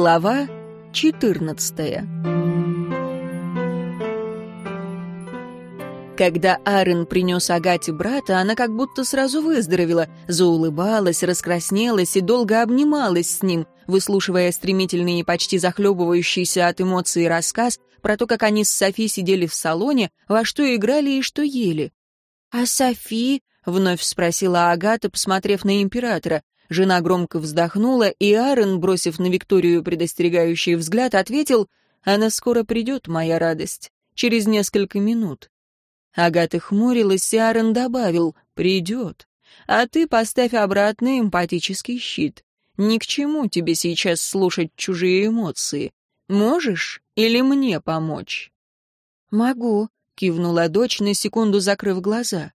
Глава 14 Когда Арен принес Агате брата, она как будто сразу выздоровела, заулыбалась, раскраснелась и долго обнималась с ним, выслушивая стремительный и почти захлебывающийся от эмоций рассказ про то, как они с Софи сидели в салоне, во что играли и что ели. «А Софи?» — вновь спросила Агата, посмотрев на императора. Жена громко вздохнула, и Аарон, бросив на Викторию предостерегающий взгляд, ответил, «Она скоро придет, моя радость, через несколько минут». Агата хмурилась, и Аарон добавил «Придет. А ты поставь обратно эмпатический щит. Ни к чему тебе сейчас слушать чужие эмоции. Можешь или мне помочь?» «Могу», — кивнула дочь, на секунду закрыв глаза.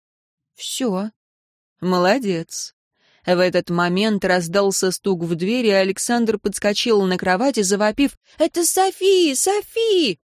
«Все». «Молодец». В этот момент раздался стук в дверь, и Александр подскочил на кровати, завопив «Это Софи! Софи!»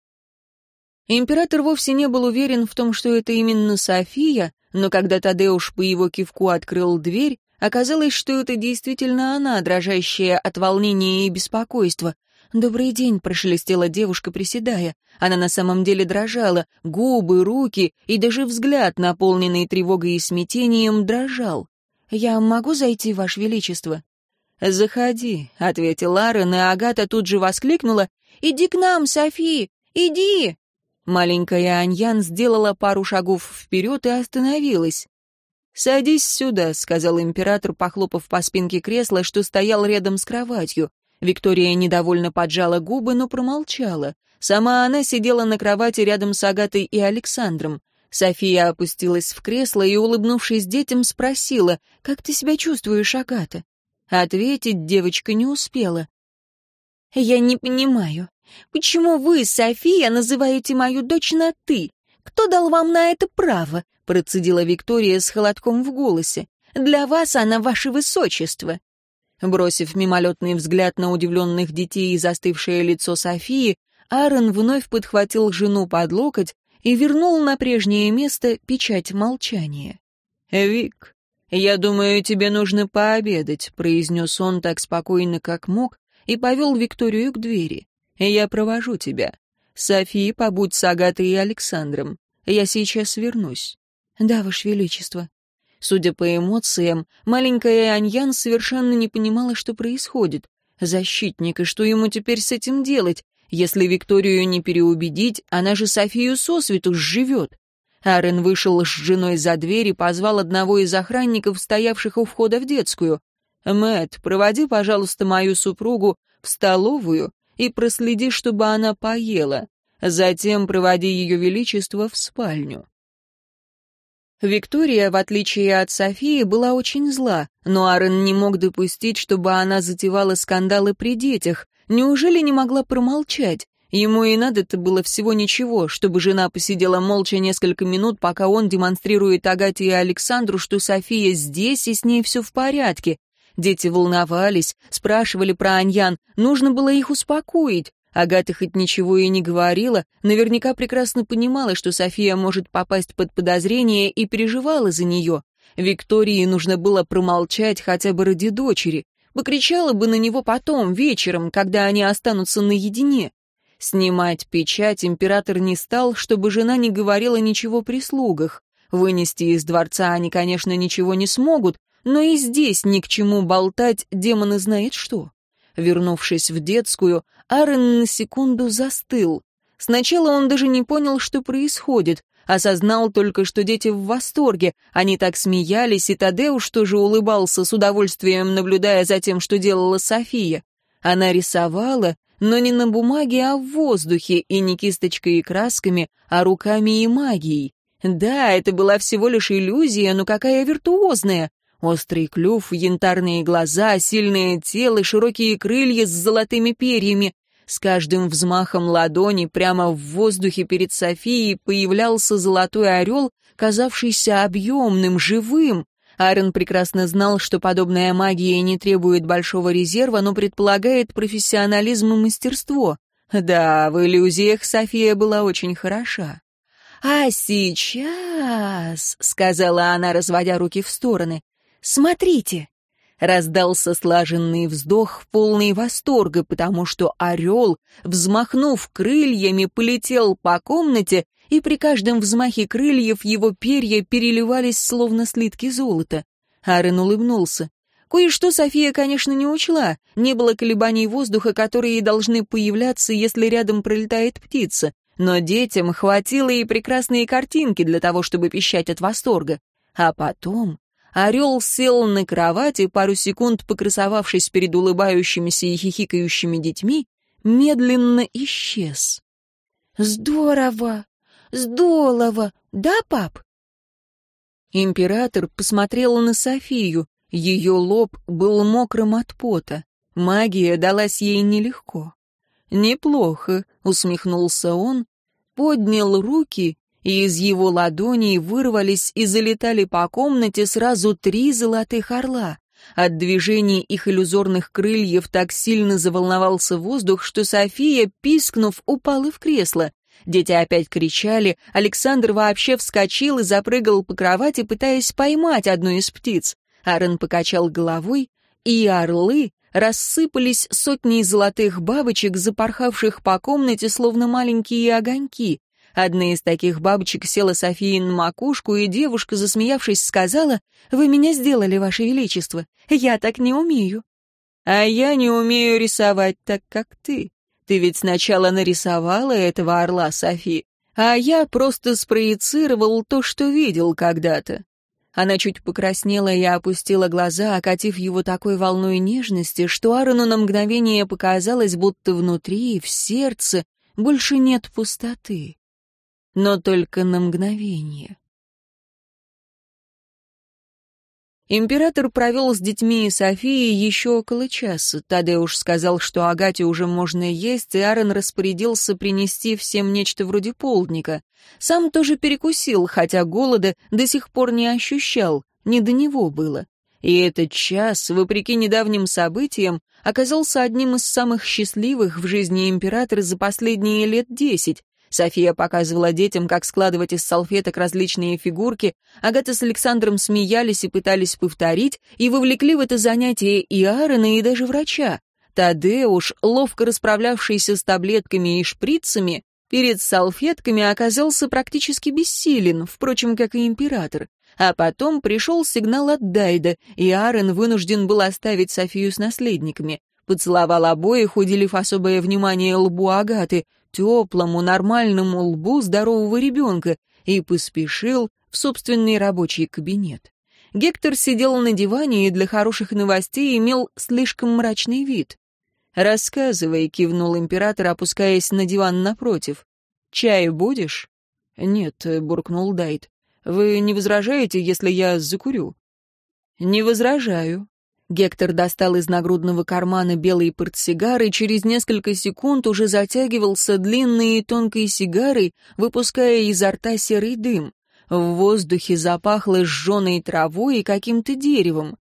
Император вовсе не был уверен в том, что это именно София, но когда Тадеуш по его кивку открыл дверь, оказалось, что это действительно она, дрожащая от волнения и беспокойства. «Добрый день», — прошелестела девушка, приседая. Она на самом деле дрожала, губы, руки и даже взгляд, наполненный тревогой и смятением, дрожал. «Я могу зайти, Ваше Величество?» «Заходи», — ответила Аарон, и Агата тут же воскликнула. «Иди к нам, Софи! Иди!» Маленькая Аньян сделала пару шагов вперед и остановилась. «Садись сюда», — сказал император, похлопав по спинке кресла, что стоял рядом с кроватью. Виктория недовольно поджала губы, но промолчала. Сама она сидела на кровати рядом с Агатой и Александром. София опустилась в кресло и, улыбнувшись детям, спросила, «Как ты себя чувствуешь, Агата?» Ответить девочка не успела. «Я не понимаю, почему вы, София, называете мою дочь на «ты»? Кто дал вам на это право?» — процедила Виктория с холодком в голосе. «Для вас она ваше высочество». Бросив мимолетный взгляд на удивленных детей и застывшее лицо Софии, Аарон вновь подхватил жену под локоть и вернул на прежнее место печать молчания. «Вик, я думаю, тебе нужно пообедать», — произнес он так спокойно, как мог, и повел Викторию к двери. «Я провожу тебя. Софи, побудь с Агатой и Александром. Я сейчас вернусь». «Да, Ваше Величество». Судя по эмоциям, маленькая Аньян совершенно не понимала, что происходит. Защитник, и что ему теперь с этим делать? Если Викторию не переубедить, она же Софию сосвету сживет. Арен вышел с женой за дверь и позвал одного из охранников, стоявших у входа в детскую. Мэт, проводи, пожалуйста, мою супругу в столовую и проследи, чтобы она поела. Затем проводи ее величество в спальню». Виктория, в отличие от Софии, была очень зла, но Аарон не мог допустить, чтобы она затевала скандалы при детях. Неужели не могла промолчать? Ему и надо-то было всего ничего, чтобы жена посидела молча несколько минут, пока он демонстрирует Агате и Александру, что София здесь и с ней все в порядке, Дети волновались, спрашивали про Аньян, нужно было их успокоить. Агата хоть ничего и не говорила, наверняка прекрасно понимала, что София может попасть под подозрение и переживала за нее. Виктории нужно было промолчать хотя бы ради дочери. Покричала бы на него потом, вечером, когда они останутся наедине. Снимать печать император не стал, чтобы жена не говорила ничего при слугах. Вынести из дворца они, конечно, ничего не смогут, но и здесь ни к чему болтать демоны знает что. Вернувшись в детскую, Аарон на секунду застыл. Сначала он даже не понял, что происходит, осознал только, что дети в восторге. Они так смеялись, и Тадеуш тоже улыбался, с удовольствием наблюдая за тем, что делала София. Она рисовала, но не на бумаге, а в воздухе, и не кисточкой и красками, а руками и магией. Да, это была всего лишь иллюзия, но какая виртуозная. Острый клюв, янтарные глаза, сильное тело, широкие крылья с золотыми перьями. С каждым взмахом ладони прямо в воздухе перед Софией появлялся золотой орел, казавшийся объемным, живым. Аарон прекрасно знал, что подобная магия не требует большого резерва, но предполагает профессионализм и мастерство. Да, в иллюзиях София была очень хороша. «А сейчас», — сказала она, разводя руки в стороны, Смотрите!» Раздался слаженный вздох, полный восторга, потому что орел, взмахнув крыльями, полетел по комнате, и при каждом взмахе крыльев его перья переливались, словно слитки золота. Арен улыбнулся. Кое-что София, конечно, не учла. Не было колебаний воздуха, которые должны появляться, если рядом пролетает птица. Но детям хватило и прекрасные картинки для того, чтобы пищать от восторга. А потом орел сел на кровать и, пару секунд покрасовавшись перед улыбающимися и хихикающими детьми, медленно исчез. «Здорово! Здорово! Да, пап?» Император посмотрел на Софию. Ее лоб был мокрым от пота. Магия далась ей нелегко. «Неплохо», — усмехнулся он, поднял руки, и из его ладоней вырвались и залетали по комнате сразу три золотых орла. От движения их иллюзорных крыльев так сильно заволновался воздух, что София, пискнув, упала в кресло. Дети опять кричали, Александр вообще вскочил и запрыгал по кровати, пытаясь поймать одну из птиц. Аарон покачал головой, и орлы рассыпались сотней золотых бабочек, запорхавших по комнате, словно маленькие огоньки. Одна из таких бабочек села Софии на макушку, и девушка, засмеявшись, сказала, «Вы меня сделали, Ваше Величество. Я так не умею». «А я не умею рисовать так, как ты. Ты ведь сначала нарисовала этого орла, Софи, а я просто спроецировал то, что видел когда-то. Она чуть покраснела и опустила глаза, окатив его такой волной нежности, что Аарону на мгновение показалось, будто внутри, в сердце, больше нет пустоты. Но только на мгновение. Император провел с детьми и Софией еще около часа. Тадеуш сказал, что Агате уже можно есть, и Аарон распорядился принести всем нечто вроде полдника. Сам тоже перекусил, хотя голода до сих пор не ощущал, не до него было. И этот час, вопреки недавним событиям, оказался одним из самых счастливых в жизни императора за последние лет десять, София показывала детям, как складывать из салфеток различные фигурки, Агата с Александром смеялись и пытались повторить, и вовлекли в это занятие и Аарона, и даже врача. Тадеуш, ловко расправлявшийся с таблетками и шприцами, перед салфетками оказался практически бессилен, впрочем, как и император. А потом пришел сигнал от Дайда, и Аарон вынужден был оставить Софию с наследниками. Поцеловал обоих, уделив особое внимание лбу Агаты, теплому, нормальному лбу здорового ребенка, и поспешил в собственный рабочий кабинет. Гектор сидел на диване и для хороших новостей имел слишком мрачный вид. «Рассказывай», — кивнул император, опускаясь на диван напротив. «Чай будешь?» «Нет», — буркнул Дайт. «Вы не возражаете, если я закурю?» «Не возражаю», Гектор достал из нагрудного кармана белый портсигар и через несколько секунд уже затягивался длинной и тонкой сигарой, выпуская изо рта серый дым. В воздухе запахло сжженной травой и каким-то деревом.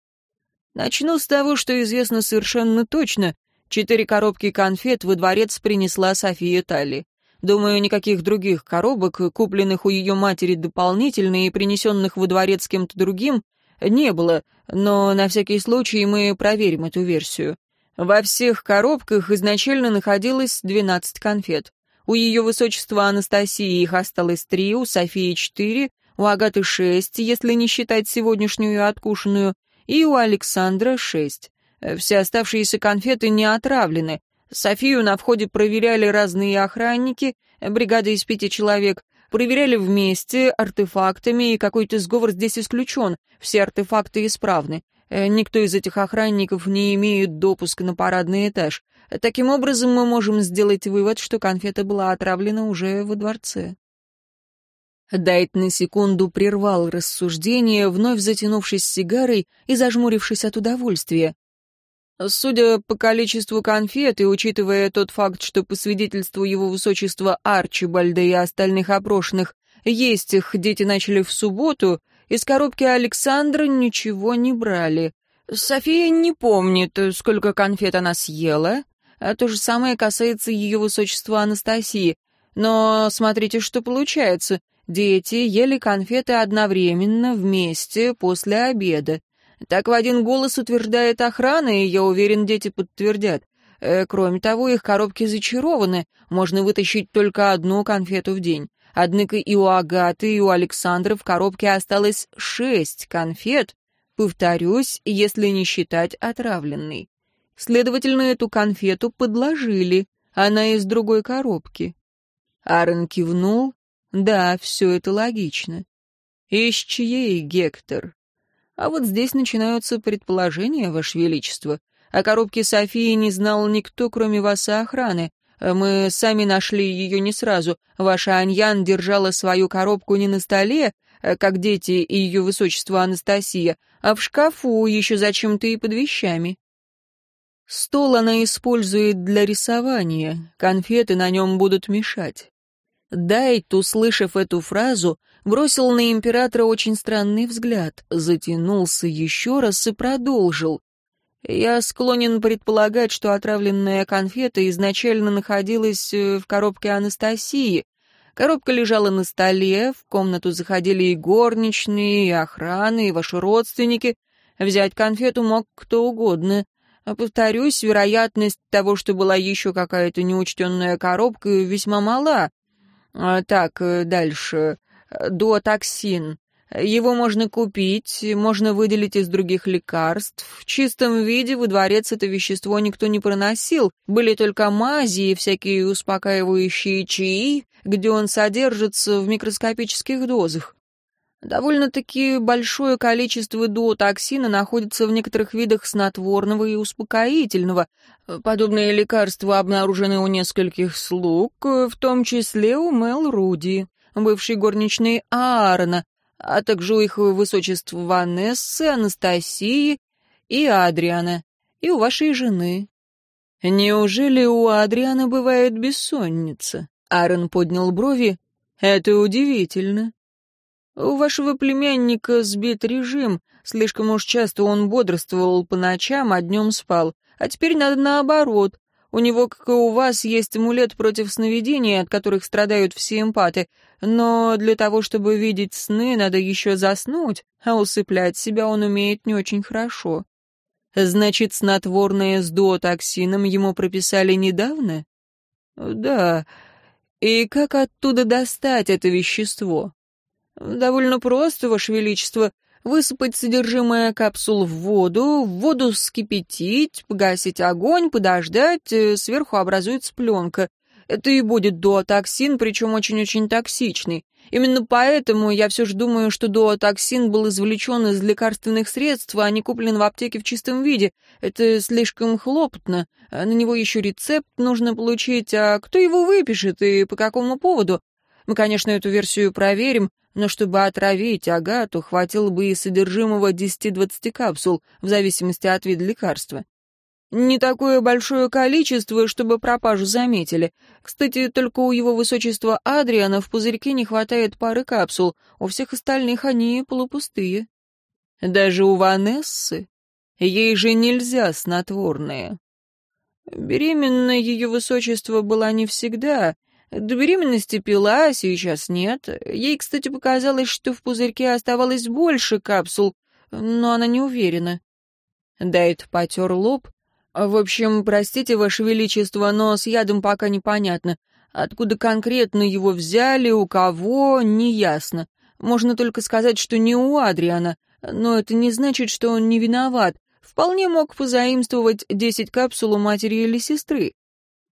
Начну с того, что известно совершенно точно. Четыре коробки конфет во дворец принесла София Талли. Думаю, никаких других коробок, купленных у ее матери дополнительно и принесенных во дворец кем-то другим, не было, но на всякий случай мы проверим эту версию. Во всех коробках изначально находилось 12 конфет. У ее высочества Анастасии их осталось три, у Софии четыре, у Агаты шесть, если не считать сегодняшнюю откушенную, и у Александра шесть. Все оставшиеся конфеты не отравлены. Софию на входе проверяли разные охранники, бригада из пяти человек, Проверяли вместе артефактами, и какой-то сговор здесь исключен. Все артефакты исправны. Э, никто из этих охранников не имеет допуска на парадный этаж. Таким образом, мы можем сделать вывод, что конфета была отравлена уже во дворце. Дайт на секунду прервал рассуждение, вновь затянувшись сигарой и зажмурившись от удовольствия. Судя по количеству конфет и учитывая тот факт, что по свидетельству его высочества Арчибальда и остальных опрошенных есть их дети начали в субботу, из коробки Александра ничего не брали. София не помнит, сколько конфет она съела, а то же самое касается ее высочества Анастасии. Но смотрите, что получается. Дети ели конфеты одновременно, вместе, после обеда. Так в один голос утверждает охрана, и я уверен, дети подтвердят. Э, кроме того, их коробки зачарованы, можно вытащить только одну конфету в день. Однако и у Агаты, и у Александра в коробке осталось шесть конфет, повторюсь, если не считать отравленной. Следовательно, эту конфету подложили, она из другой коробки. Аарон кивнул. Да, все это логично. Из чьей, Гектор? А вот здесь начинаются предположения, Ваше Величество. О коробке Софии не знал никто, кроме вас и охраны. Мы сами нашли ее не сразу. Ваша Аньян держала свою коробку не на столе, э, как дети и ее высочество Анастасия, а в шкафу еще зачем-то и под вещами. Стол она использует для рисования, конфеты на нем будут мешать. Дайт, услышав эту фразу, бросил на императора очень странный взгляд, затянулся еще раз и продолжил. Я склонен предполагать, что отравленная конфета изначально находилась э, в коробке Анастасии. Коробка лежала на столе, в комнату заходили и горничные, и охраны, и ваши родственники. Взять конфету мог кто угодно. Повторюсь, вероятность того, что была еще какая-то неучтенная коробка, весьма мала. А, так, э, дальше. Дуотоксин. Его можно купить, можно выделить из других лекарств. В чистом виде во дворец это вещество никто не проносил. Были только мази и всякие успокаивающие чаи, где он содержится в микроскопических дозах. Довольно-таки большое количество дуотоксина находится в некоторых видах снотворного и успокоительного. Подобные лекарства обнаружены у нескольких слуг, в том числе у Мел Руди, бывшей горничной Аарона, а также у их высочеств Ванессы, Анастасии и Адриана, и у вашей жены. Неужели у Адриана бывает бессонница? Аарон поднял брови. Это удивительно. У вашего племянника сбит режим, слишком уж часто он бодрствовал по ночам, а днем спал. А теперь надо наоборот. У него, как и у вас, есть амулет против сновидений, от которых страдают все эмпаты, но для того, чтобы видеть сны, надо еще заснуть, а усыплять себя он умеет не очень хорошо. Значит, снотворное с дуотоксином ему прописали недавно? Да. И как оттуда достать это вещество? Довольно просто, Ваше Величество. Высыпать содержимое капсул в воду, в воду вскипятить, погасить огонь, подождать, э, сверху образуется пленка. Это и будет дуотоксин, причем очень-очень токсичный. Именно поэтому я все же думаю, что дуотоксин был извлечен из лекарственных средств, а не куплен в аптеке в чистом виде. Это слишком хлопотно. На него еще рецепт нужно получить, а кто его выпишет и по какому поводу? Мы, конечно, эту версию проверим, но чтобы отравить Агату, хватило бы и содержимого 10-20 капсул, в зависимости от вида лекарства. Не такое большое количество, чтобы пропажу заметили. Кстати, только у его высочества Адриана в пузырьке не хватает пары капсул, у всех остальных они полупустые. Даже у Ванессы? Ей же нельзя снотворное. Беременна ее высочество была не всегда. До беременности пила, а сейчас нет. Ей, кстати, показалось, что в пузырьке оставалось больше капсул, но она не уверена. Дайт потер лоб, в общем, простите, Ваше Величество, но с ядом пока непонятно. Откуда конкретно его взяли, у кого, не ясно. Можно только сказать, что не у Адриана, но это не значит, что он не виноват. Вполне мог позаимствовать десять капсул у матери или сестры.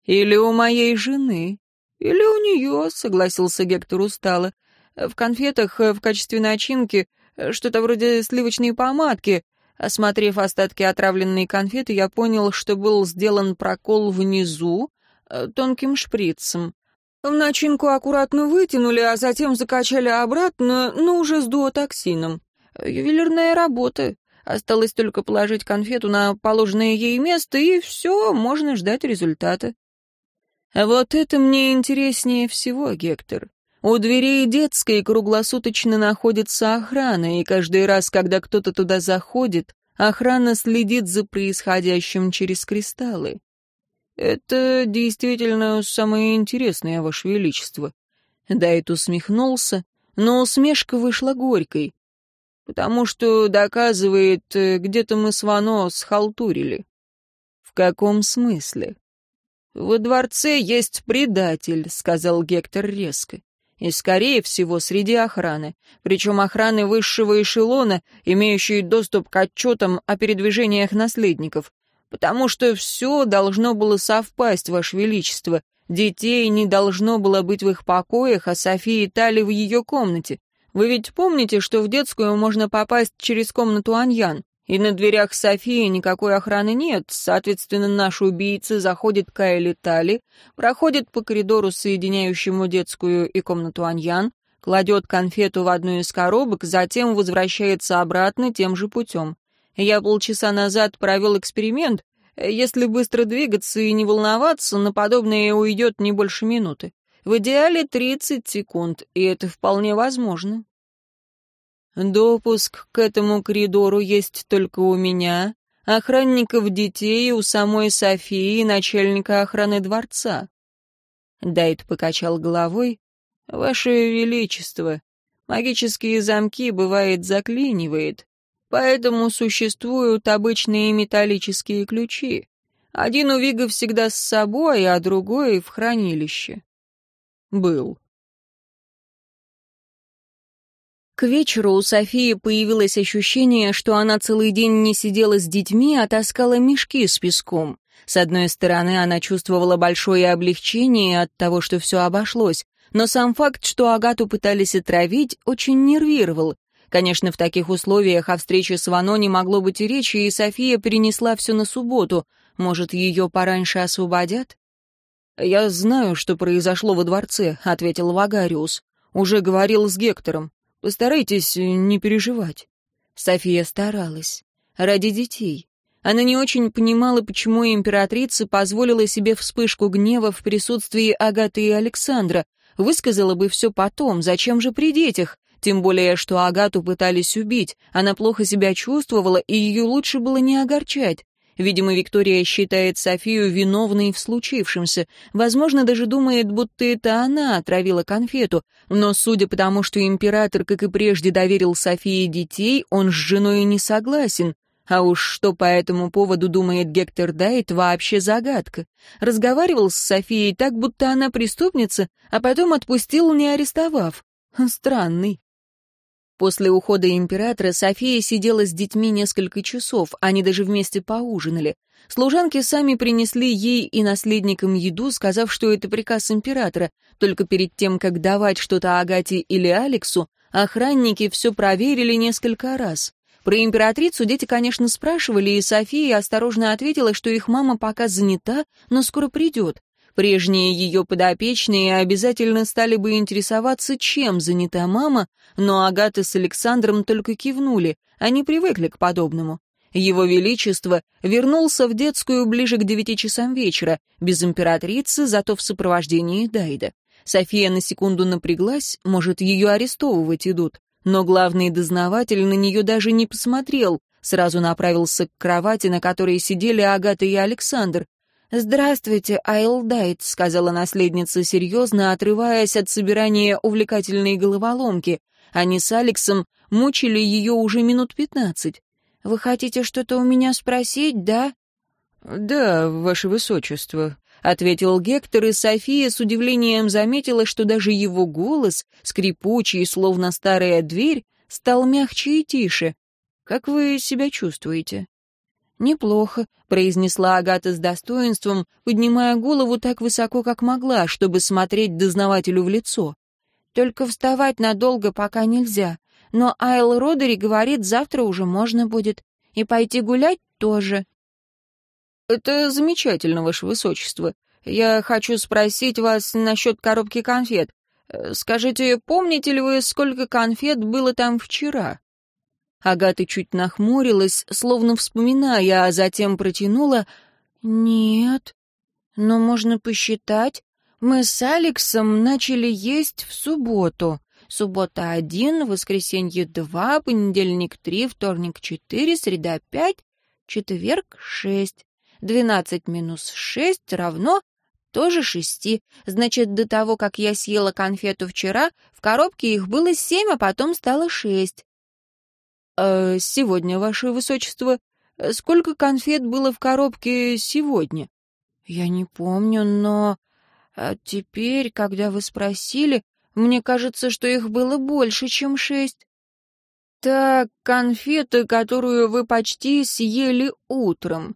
Или у моей жены. Или у нее, согласился Гектор устало. В конфетах в качестве начинки что-то вроде сливочной помадки, Осмотрев остатки отравленной конфеты, я понял, что был сделан прокол внизу э, тонким шприцем. В начинку аккуратно вытянули, а затем закачали обратно, но уже с дуотоксином. Ювелирная работа. Осталось только положить конфету на положенное ей место, и все, можно ждать результата. Вот это мне интереснее всего, Гектор. У дверей детской круглосуточно находится охрана, и каждый раз, когда кто-то туда заходит, охрана следит за происходящим через кристаллы. Это действительно самое интересное, Ваше Величество. Дайт усмехнулся, но усмешка вышла горькой. потому что доказывает, э, где-то мы с Вано схалтурили». «В каком смысле?» «Во дворце есть предатель», — сказал Гектор резко. «И, скорее всего, среди охраны. Причем охраны высшего эшелона, имеющей доступ к отчетам о передвижениях наследников. Потому что все должно было совпасть, Ваше Величество. Детей не должно было быть в их покоях, а Софии Тали в ее комнате. Вы ведь помните, что в детскую можно попасть через комнату Аньян? И на дверях Софии никакой охраны нет, соответственно, наш убийца заходит к Айли Тали, проходит по коридору, соединяющему детскую и комнату Аньян, кладет конфету в одну из коробок, затем возвращается обратно тем же путем. Я полчаса назад провел эксперимент. Если быстро двигаться и не волноваться, на подобное уйдет не больше минуты. В идеале 30 секунд, и это вполне возможно. Допуск к этому коридору есть только у меня, охранников детей, у самой Софии начальника охраны дворца. Дайт покачал головой. «Ваше Величество, магические замки, бывает, заклинивает, поэтому существуют обычные металлические ключи. Один у Вига всегда с собой, а другой в хранилище». «Был», К вечеру у Софии появилось ощущение, что она целый день не сидела с детьми, а таскала мешки с песком. С одной стороны, она чувствовала большое облегчение от того, что все обошлось, но сам факт, что Агату пытались отравить, очень нервировал. Конечно, в таких условиях о встрече с Вано не могло быть и речи, и София перенесла все на субботу. Может, ее пораньше освободят? «Я знаю, что произошло во дворце», — ответил Вагариус. «Уже говорил с Гектором. Постарайтесь не переживать». София старалась. Ради детей. Она не очень понимала, почему императрица позволила себе вспышку гнева в присутствии Агаты и Александра. Высказала бы все потом, зачем же при детях? Тем более, что Агату пытались убить. Она плохо себя чувствовала, и ее лучше было не огорчать. Видимо, Виктория считает Софию виновной в случившемся. Возможно, даже думает, будто это она отравила конфету. Но судя по тому, что император, как и прежде, доверил Софии детей, он с женой не согласен. А уж что по этому поводу думает Гектор Дайт, вообще загадка. Разговаривал с Софией так, будто она преступница, а потом отпустил, не арестовав. Странный. После ухода императора София сидела с детьми несколько часов, они даже вместе поужинали. Служанки сами принесли ей и наследникам еду, сказав, что это приказ императора. Только перед тем, как давать что-то Агате или Алексу, охранники все проверили несколько раз. Про императрицу дети, конечно, спрашивали, и София осторожно ответила, что их мама пока занята, но скоро придет. Прежние ее подопечные обязательно стали бы интересоваться, чем занята мама, но Агата с Александром только кивнули, они привыкли к подобному. Его Величество вернулся в детскую ближе к девяти часам вечера, без императрицы, зато в сопровождении Дайда. София на секунду напряглась, может, ее арестовывать идут. Но главный дознаватель на нее даже не посмотрел, сразу направился к кровати, на которой сидели Агата и Александр, «Здравствуйте, Айлдайт», — сказала наследница серьезно, отрываясь от собирания увлекательной головоломки. Они с Алексом мучили ее уже минут пятнадцать. «Вы хотите что-то у меня спросить, да?» «Да, ваше высочество», — ответил Гектор, и София с удивлением заметила, что даже его голос, скрипучий, словно старая дверь, стал мягче и тише. «Как вы себя чувствуете?» «Неплохо», — произнесла Агата с достоинством, поднимая голову так высоко, как могла, чтобы смотреть дознавателю в лицо. «Только вставать надолго пока нельзя. Но Айл Родери говорит, завтра уже можно будет. И пойти гулять тоже». «Это замечательно, Ваше Высочество. Я хочу спросить вас насчет коробки конфет. Э, скажите, помните ли вы, сколько конфет было там вчера?» Агата чуть нахмурилась, словно вспоминая, а затем протянула. «Нет, но можно посчитать. Мы с Алексом начали есть в субботу. Суббота один, воскресенье два, понедельник три, вторник четыре, среда пять, четверг шесть. Двенадцать минус шесть равно тоже шести. Значит, до того, как я съела конфету вчера, в коробке их было семь, а потом стало шесть. Э, «Сегодня, ваше высочество. Сколько конфет было в коробке сегодня?» «Я не помню, но а теперь, когда вы спросили, мне кажется, что их было больше, чем шесть». «Так, конфеты, которую вы почти съели утром.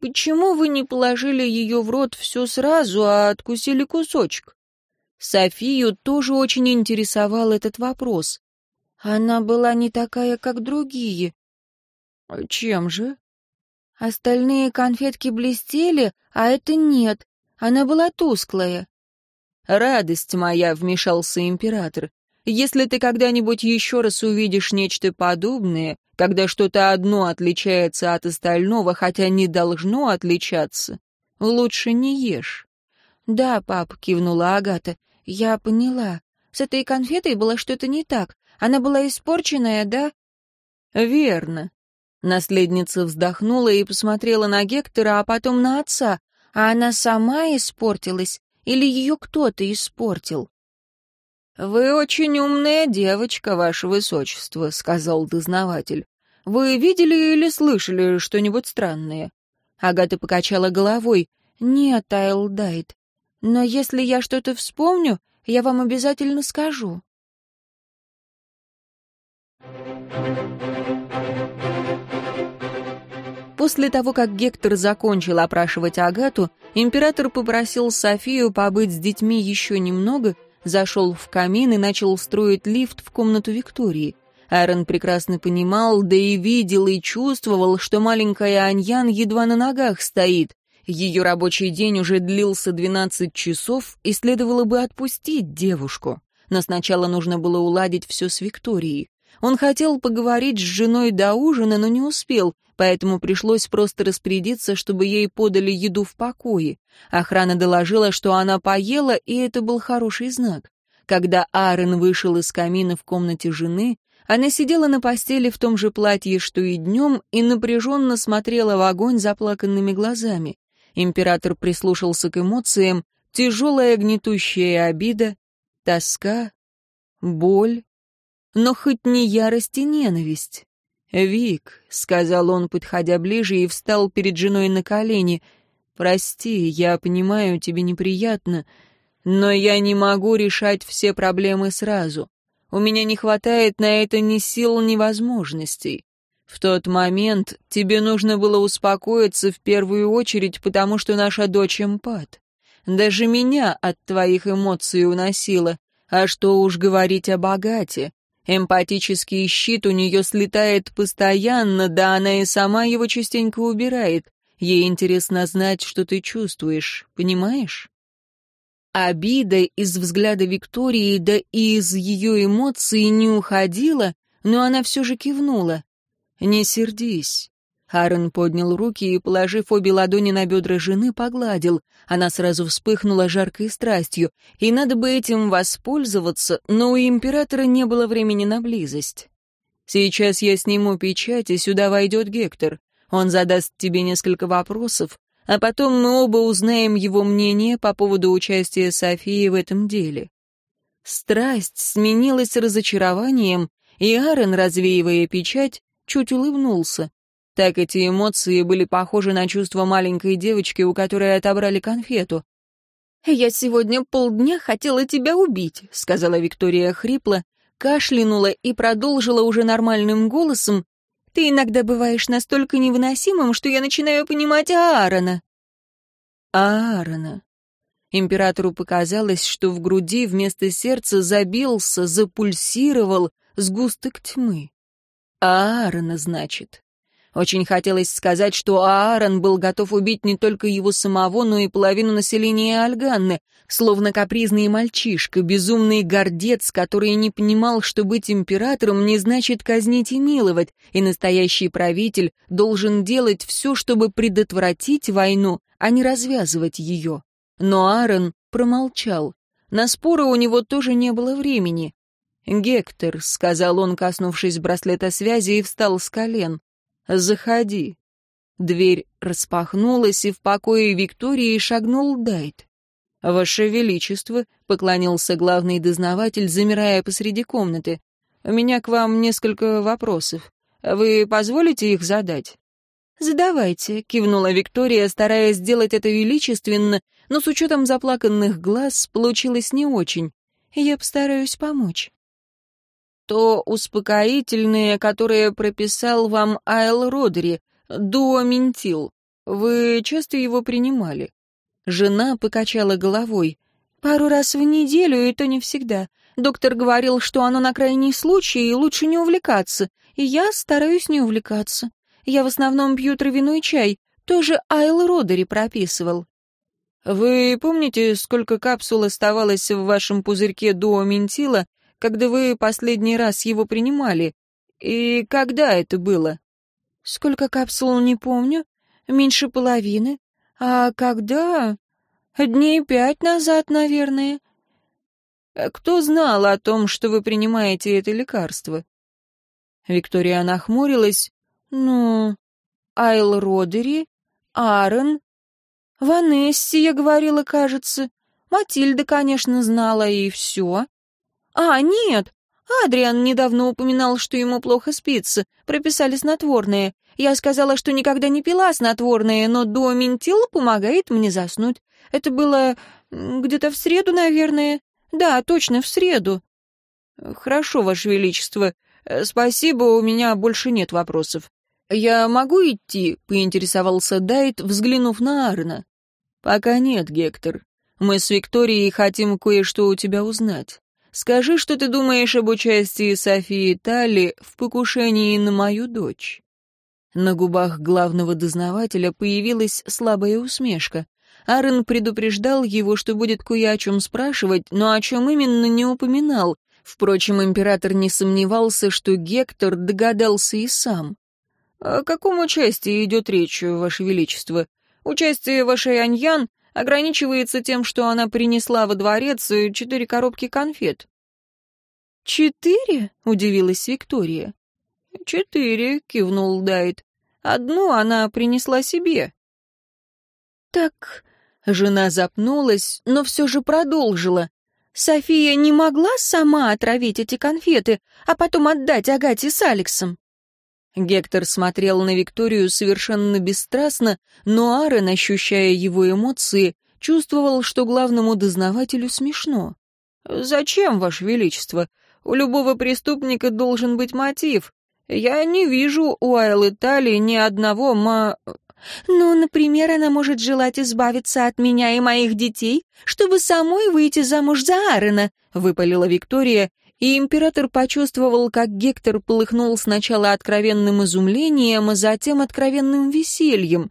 Почему вы не положили ее в рот все сразу, а откусили кусочек?» Софию тоже очень интересовал этот вопрос. Она была не такая, как другие. Чем же? Остальные конфетки блестели, а это нет. Она была тусклая. «Радость моя», — вмешался император. «Если ты когда-нибудь еще раз увидишь нечто подобное, когда что-то одно отличается от остального, хотя не должно отличаться, лучше не ешь». «Да, пап», — кивнула Агата, — «я поняла. С этой конфетой было что-то не так. Она была испорченная, да?» «Верно». Наследница вздохнула и посмотрела на Гектора, а потом на отца. А она сама испортилась или ее кто-то испортил? «Вы очень умная девочка, ваше высочество», — сказал дознаватель. «Вы видели или слышали что-нибудь странное?» Агата покачала головой. «Нет, Айлдайт. Но если я что-то вспомню, я вам обязательно скажу». После того, как Гектор закончил опрашивать Агату, император попросил Софию побыть с детьми еще немного, зашел в камин и начал строить лифт в комнату Виктории. Аарон прекрасно понимал, да и видел и чувствовал, что маленькая Аньян едва на ногах стоит. Ее рабочий день уже длился 12 часов, и следовало бы отпустить девушку. Но сначала нужно было уладить все с Викторией. Он хотел поговорить с женой до ужина, но не успел, поэтому пришлось просто распорядиться, чтобы ей подали еду в покое. Охрана доложила, что она поела, и это был хороший знак. Когда Аарон вышел из камина в комнате жены, она сидела на постели в том же платье, что и днем, и напряженно смотрела в огонь заплаканными глазами. Император прислушался к эмоциям, тяжелая гнетущая обида, тоска, боль, но хоть не ярость и ненависть. «Вик», — сказал он, подходя ближе, и встал перед женой на колени, — «прости, я понимаю, тебе неприятно, но я не могу решать все проблемы сразу. У меня не хватает на это ни сил, ни возможностей. В тот момент тебе нужно было успокоиться в первую очередь, потому что наша дочь эмпат. Даже меня от твоих эмоций уносило. А что уж говорить о богате. Эмпатический щит у нее слетает постоянно, да она и сама его частенько убирает. Ей интересно знать, что ты чувствуешь, понимаешь? Обида из взгляда Виктории, да и из ее эмоций не уходила, но она все же кивнула. «Не сердись. Аарон поднял руки и, положив обе ладони на бедра жены, погладил. Она сразу вспыхнула жаркой страстью, и надо бы этим воспользоваться, но у императора не было времени на близость. «Сейчас я сниму печать, и сюда войдет Гектор. Он задаст тебе несколько вопросов, а потом мы оба узнаем его мнение по поводу участия Софии в этом деле». Страсть сменилась разочарованием, и Аарон, развеивая печать, чуть улыбнулся. Так эти эмоции были похожи на чувства маленькой девочки, у которой отобрали конфету. «Я сегодня полдня хотела тебя убить», — сказала Виктория хрипло, кашлянула и продолжила уже нормальным голосом. «Ты иногда бываешь настолько невыносимым, что я начинаю понимать Аарона». Аарона. Императору показалось, что в груди вместо сердца забился, запульсировал сгусток тьмы. Аарона, значит. Очень хотелось сказать, что Аарон был готов убить не только его самого, но и половину населения Альганны, словно капризный мальчишка, безумный гордец, который не понимал, что быть императором не значит казнить и миловать, и настоящий правитель должен делать все, чтобы предотвратить войну, а не развязывать ее. Но Аарон промолчал. На споры у него тоже не было времени. «Гектор», — сказал он, коснувшись браслета связи, и встал с колен. «Заходи». Дверь распахнулась, и в покое Виктории шагнул Дайт. «Ваше Величество», — поклонился главный дознаватель, замирая посреди комнаты, — «у меня к вам несколько вопросов. Вы позволите их задать?» «Задавайте», — кивнула Виктория, стараясь сделать это величественно, но с учетом заплаканных глаз получилось не очень. Я постараюсь помочь. То успокоительное, которое прописал вам Айл Родери, дуоментил. Вы часто его принимали? Жена покачала головой. Пару раз в неделю, и то не всегда. Доктор говорил, что оно на крайний случай, и лучше не увлекаться. И я стараюсь не увлекаться. Я в основном пью травяной чай. Тоже Айл Родери прописывал. Вы помните, сколько капсул оставалось в вашем пузырьке дуоментила, когда вы последний раз его принимали? И когда это было? Сколько капсул, не помню. Меньше половины. А когда? Дней пять назад, наверное. Кто знал о том, что вы принимаете это лекарство? Виктория нахмурилась. Ну, Айл Родери, Аарон, Ванессе я говорила, кажется. Матильда, конечно, знала, и все. А, нет, Адриан недавно упоминал, что ему плохо спится, прописали снотворное. Я сказала, что никогда не пила снотворное, но дуоментил помогает мне заснуть. Это было где-то в среду, наверное. Да, точно, в среду. Хорошо, Ваше Величество. Спасибо, у меня больше нет вопросов. Я могу идти? Поинтересовался Дайт, взглянув на Арна. «Пока нет, Гектор. Мы с Викторией хотим кое-что у тебя узнать. Скажи, что ты думаешь об участии Софии Талли в покушении на мою дочь». На губах главного дознавателя появилась слабая усмешка. Аарон предупреждал его, что будет кое о чем спрашивать, но о чем именно не упоминал. Впрочем, император не сомневался, что Гектор догадался и сам. «О каком участии идет речь, Ваше Величество? Участие вашей Аньян ограничивается тем, что она принесла во дворец четыре коробки конфет». «Четыре?» — удивилась Виктория. «Четыре», — кивнул Дайт. «Одну она принесла себе». «Так...» — жена запнулась, но все же продолжила. «София не могла сама отравить эти конфеты, а потом отдать Агате с Алексом?» Гектор смотрел на Викторию совершенно бесстрастно, но Аарон, ощущая его эмоции, чувствовал, что главному дознавателю смешно. «Зачем, Ваше Величество? У любого преступника должен быть мотив. Я не вижу у Айлы Тали ни одного ма...» «Ну, например, она может желать избавиться от меня и моих детей, чтобы самой выйти замуж за Аарона», — выпалила Виктория и император почувствовал, как Гектор полыхнул сначала откровенным изумлением, а затем откровенным весельем.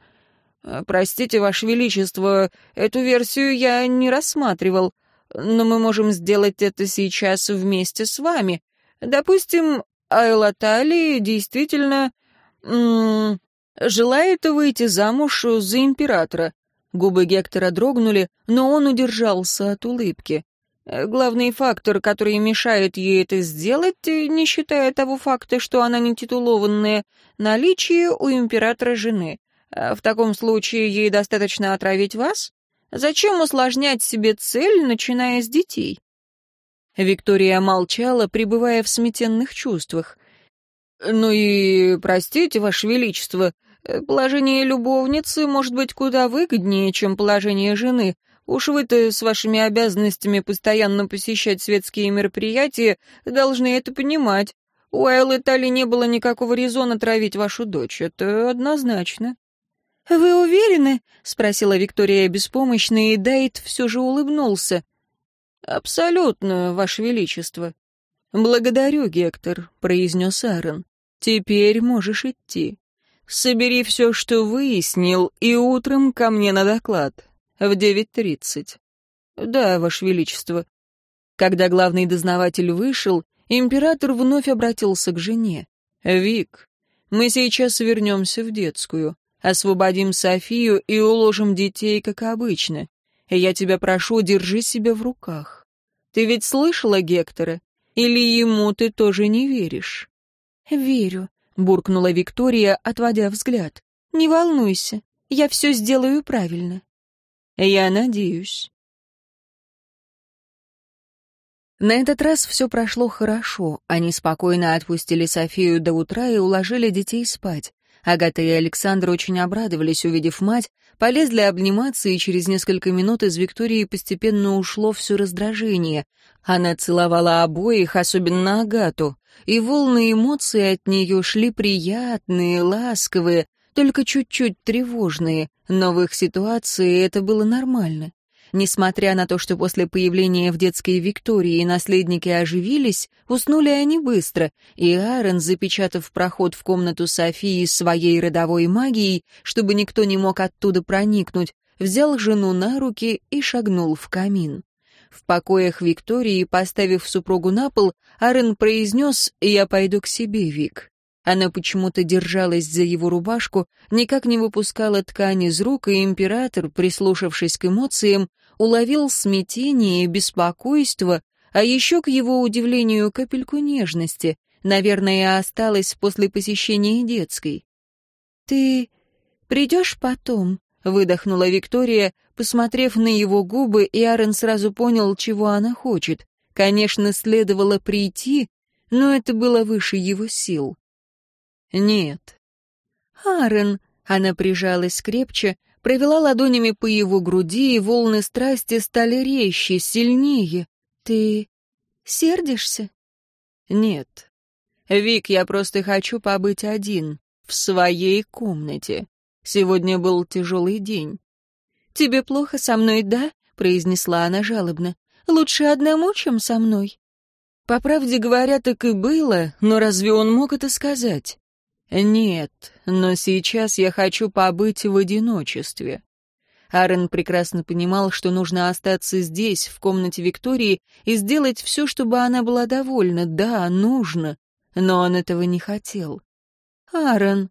«Э, «Простите, Ваше Величество, эту версию я не рассматривал, но мы можем сделать это сейчас вместе с вами. Допустим, Айлатали действительно м -м, желает выйти замуж за императора». Губы Гектора дрогнули, но он удержался от улыбки. Э, главный фактор, который мешает ей это сделать, э, не считая того факта, что она не титулованная, наличие у императора жены. А в таком случае ей достаточно отравить вас? Зачем усложнять себе цель, начиная с детей? Виктория молчала, пребывая в сметенных чувствах. «Ну и, простите, Ваше Величество, э, положение любовницы может быть куда выгоднее, чем положение жены», Уж вы-то с вашими обязанностями постоянно посещать светские мероприятия должны это понимать. У Айлы Тали не было никакого резона травить вашу дочь, это однозначно». «Вы уверены?» — спросила Виктория беспомощно, и Дайт все же улыбнулся. «Абсолютно, Ваше Величество». «Благодарю, Гектор», — произнес Аарон. «Теперь можешь идти. Собери все, что выяснил, и утром ко мне на доклад. В девять тридцать. Да, Ваше Величество. Когда главный дознаватель вышел, император вновь обратился к жене. «Вик, мы сейчас вернемся в детскую, освободим Софию и уложим детей, как обычно. Я тебя прошу, держи себя в руках. Ты ведь слышала Гектора? Или ему ты тоже не веришь?» «Верю», — буркнула Виктория, отводя взгляд. «Не волнуйся, я все сделаю правильно». Я надеюсь. На этот раз все прошло хорошо. Они спокойно отпустили Софию до утра и уложили детей спать. Агата и Александр очень обрадовались, увидев мать, полезли обниматься, и через несколько минут из Виктории постепенно ушло все раздражение. Она целовала обоих, особенно Агату, и волны эмоций от нее шли приятные, ласковые, только чуть-чуть тревожные, но в их ситуации это было нормально. Несмотря на то, что после появления в детской Виктории наследники оживились, уснули они быстро, и Аарон, запечатав проход в комнату Софии своей родовой магией, чтобы никто не мог оттуда проникнуть, взял жену на руки и шагнул в камин. В покоях Виктории, поставив супругу на пол, Аарон произнес «Я пойду к себе, Вик». Она почему-то держалась за его рубашку, никак не выпускала ткань из рук, и император, прислушавшись к эмоциям, уловил смятение, беспокойство, а еще, к его удивлению, капельку нежности, наверное, осталась после посещения детской. «Ты придешь потом?» — выдохнула Виктория, посмотрев на его губы, и Аарон сразу понял, чего она хочет. Конечно, следовало прийти, но это было выше его сил. «Нет». «Аарон», — она прижалась крепче, провела ладонями по его груди, и волны страсти стали резче, сильнее. «Ты сердишься?» «Нет. Вик, я просто хочу побыть один, в своей комнате. Сегодня был тяжелый день». «Тебе плохо со мной, да?» — произнесла она жалобно. «Лучше одному, чем со мной». По правде говоря, так и было, но разве он мог это сказать? «Нет, но сейчас я хочу побыть в одиночестве». Аарон прекрасно понимал, что нужно остаться здесь, в комнате Виктории, и сделать все, чтобы она была довольна. Да, нужно. Но он этого не хотел. «Аарон...»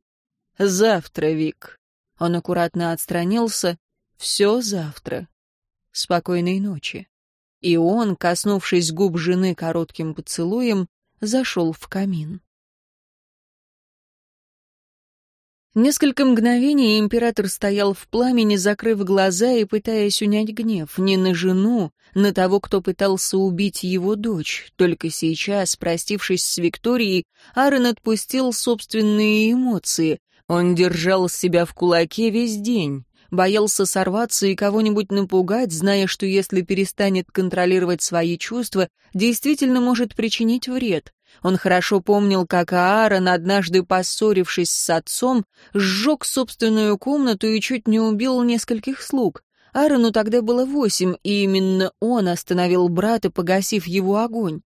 «Завтра, Вик». Он аккуратно отстранился. «Все завтра. Спокойной ночи». И он, коснувшись губ жены коротким поцелуем, зашел в камин. Несколько мгновений император стоял в пламени, закрыв глаза и пытаясь унять гнев не на жену, на того, кто пытался убить его дочь. Только сейчас, простившись с Викторией, Аарон отпустил собственные эмоции. Он держал себя в кулаке весь день. Боялся сорваться и кого-нибудь напугать, зная, что если перестанет контролировать свои чувства, действительно может причинить вред. Он хорошо помнил, как Аарон, однажды поссорившись с отцом, сжег собственную комнату и чуть не убил нескольких слуг. Аарону тогда было восемь, и именно он остановил брата, погасив его огонь.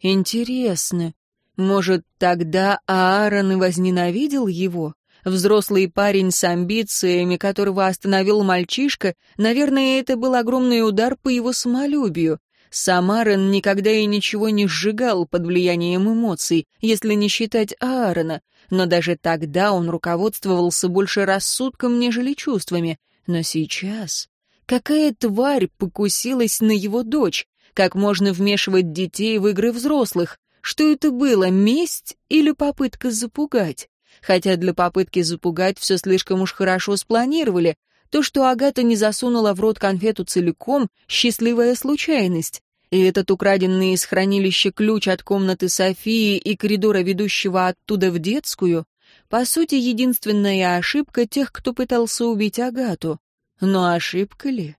Интересно, может, тогда Аарон и возненавидел его? Взрослый парень с амбициями, которого остановил мальчишка, наверное, это был огромный удар по его самолюбию. Самарен никогда и ничего не сжигал под влиянием эмоций, если не считать Аарона, но даже тогда он руководствовался больше рассудком, нежели чувствами. Но сейчас... Какая тварь покусилась на его дочь? Как можно вмешивать детей в игры взрослых? Что это было, месть или попытка запугать? Хотя для попытки запугать все слишком уж хорошо спланировали. То, что Агата не засунула в рот конфету целиком — счастливая случайность. И этот украденный из хранилища ключ от комнаты Софии и коридора, ведущего оттуда в детскую, по сути, единственная ошибка тех, кто пытался убить Агату. Но ошибка ли?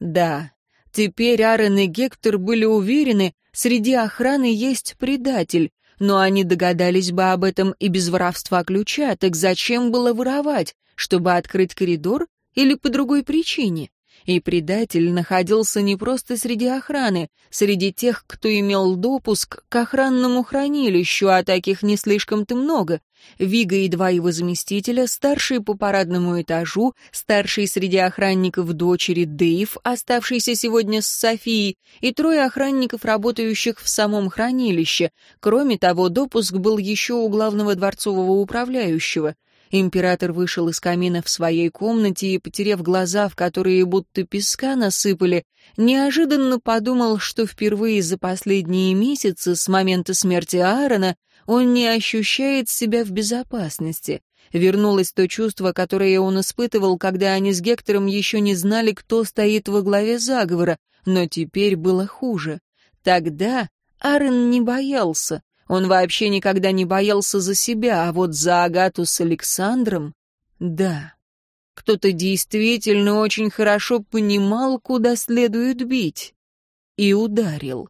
Да. Теперь Арен и Гектор были уверены, среди охраны есть предатель, но они догадались бы об этом и без воровства ключа, так зачем было воровать, чтобы открыть коридор или по другой причине? И предатель находился не просто среди охраны, среди тех, кто имел допуск к охранному хранилищу, а таких не слишком-то много. Вига и два его заместителя, старший по парадному этажу, старший среди охранников дочери Дэйв, оставшийся сегодня с Софией, и трое охранников, работающих в самом хранилище. Кроме того, допуск был еще у главного дворцового управляющего. Император вышел из камина в своей комнате и, потеряв глаза, в которые будто песка насыпали, неожиданно подумал, что впервые за последние месяцы с момента смерти Аарона он не ощущает себя в безопасности. Вернулось то чувство, которое он испытывал, когда они с Гектором еще не знали, кто стоит во главе заговора, но теперь было хуже. Тогда Арен не боялся. Он вообще никогда не боялся за себя, а вот за Агату с Александром — да. Кто-то действительно очень хорошо понимал, куда следует бить. И ударил.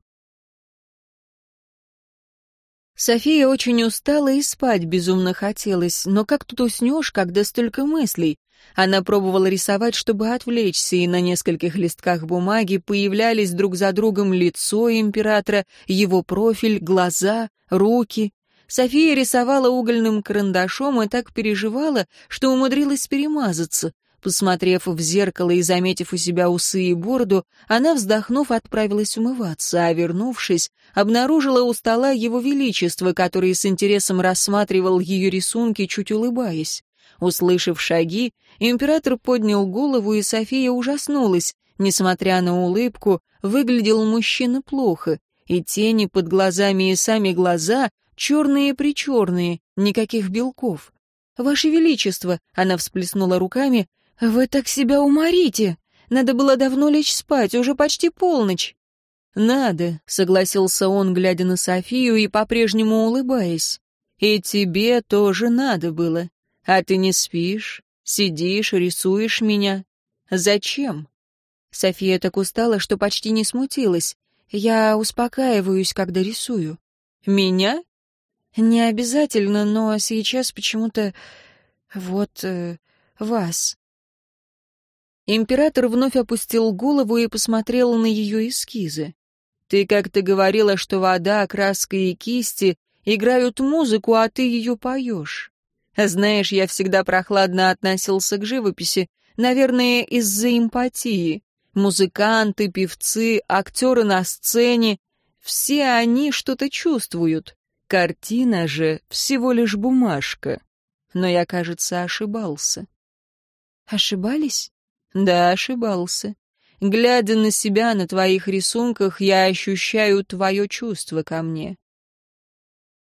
София очень устала и спать безумно хотелось, но как тут уснешь, когда столько мыслей? Она пробовала рисовать, чтобы отвлечься, и на нескольких листках бумаги появлялись друг за другом лицо императора, его профиль, глаза, руки. София рисовала угольным карандашом и так переживала, что умудрилась перемазаться. Посмотрев в зеркало и заметив у себя усы и бороду, она, вздохнув, отправилась умываться, а вернувшись, обнаружила у стола его величество, который с интересом рассматривал ее рисунки, чуть улыбаясь. Услышав шаги, император поднял голову, и София ужаснулась. Несмотря на улыбку, выглядел мужчина плохо, и тени под глазами и сами глаза черные-причерные, никаких белков. «Ваше Величество!» — она всплеснула руками. «Вы так себя уморите! Надо было давно лечь спать, уже почти полночь!» «Надо», — согласился он, глядя на Софию и по-прежнему улыбаясь. «И тебе тоже надо было. А ты не спишь, сидишь, рисуешь меня. Зачем?» София так устала, что почти не смутилась. «Я успокаиваюсь, когда рисую». «Меня?» «Не обязательно, но сейчас почему-то... вот... Э, вас». Император вновь опустил голову и посмотрел на ее эскизы. «Ты как-то говорила, что вода, краска и кисти играют музыку, а ты ее поешь. Знаешь, я всегда прохладно относился к живописи, наверное, из-за эмпатии. Музыканты, певцы, актеры на сцене — все они что-то чувствуют. Картина же всего лишь бумажка. Но я, кажется, ошибался. Ошибались? Да, ошибался. Глядя на себя на твоих рисунках, я ощущаю твое чувство ко мне.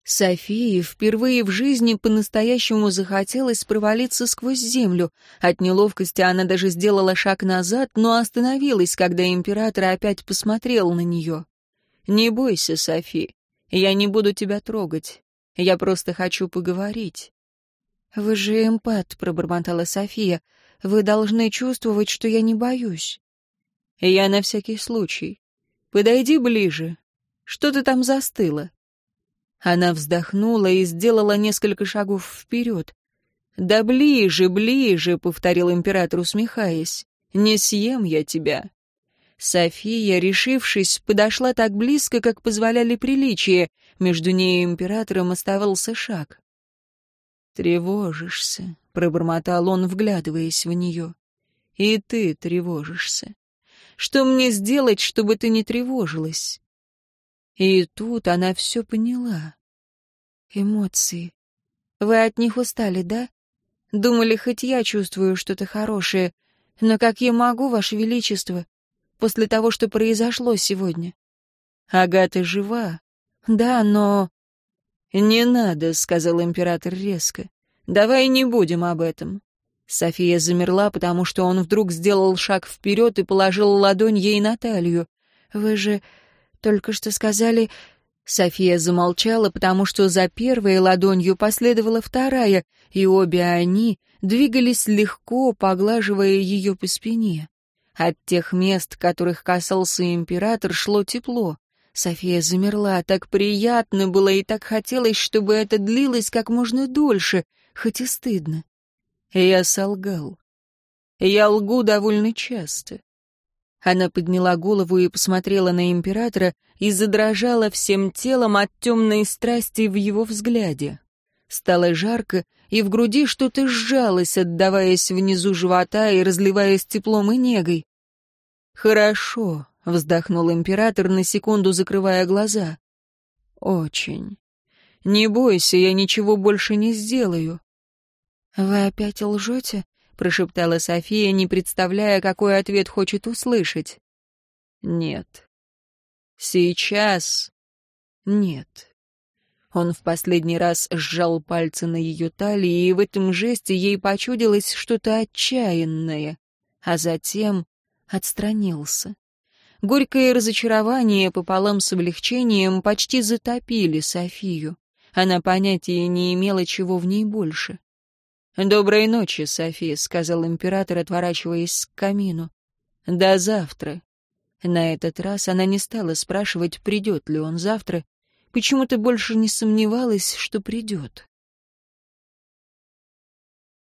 Софии впервые в жизни по-настоящему захотелось провалиться сквозь землю. От неловкости она даже сделала шаг назад, но остановилась, когда император опять посмотрел на нее. «Не бойся, Софи, я не буду тебя трогать. Я просто хочу поговорить». «Вы же эмпат», — пробормотала София. «Вы должны чувствовать, что я не боюсь». «Я на всякий случай. Подойди ближе. Что ты там застыла?» Она вздохнула и сделала несколько шагов вперед. «Да ближе, ближе», — повторил император, усмехаясь. «Не съем я тебя». София, решившись, подошла так близко, как позволяли приличия. Между ней и императором оставался шаг. «Тревожишься», — пробормотал он, вглядываясь в нее. «И ты тревожишься. Что мне сделать, чтобы ты не тревожилась?» И тут она все поняла. Эмоции. Вы от них устали, да? Думали, хоть я чувствую что-то хорошее. Но как я могу, Ваше Величество, после того, что произошло сегодня? Агата жива. Да, но... «Не надо», — сказал император резко. «Давай не будем об этом». София замерла, потому что он вдруг сделал шаг вперед и положил ладонь ей на талию. «Вы же только что сказали...» София замолчала, потому что за первой ладонью последовала вторая, и обе они двигались легко, поглаживая ее по спине. От тех мест, которых касался император, шло тепло. София замерла, так приятно было и так хотелось, чтобы это длилось как можно дольше, хоть и стыдно. Я солгал. Я лгу довольно часто. Она подняла голову и посмотрела на императора и задрожала всем телом от темной страсти в его взгляде. Стало жарко, и в груди что-то сжалось, отдаваясь внизу живота и разливаясь теплом и негой. «Хорошо», — вздохнул император, на секунду закрывая глаза. «Очень. Не бойся, я ничего больше не сделаю». «Вы опять лжете?» прошептала София, не представляя, какой ответ хочет услышать. Нет. Сейчас нет. Он в последний раз сжал пальцы на ее талии, и в этом жесте ей почудилось что-то отчаянное, а затем отстранился. Горькое разочарование пополам с облегчением почти затопили Софию. Она понятия не имела, чего в ней больше. «Доброй ночи, София», — сказал император, отворачиваясь к камину. «До завтра». На этот раз она не стала спрашивать, придет ли он завтра. Почему-то больше не сомневалась, что придет.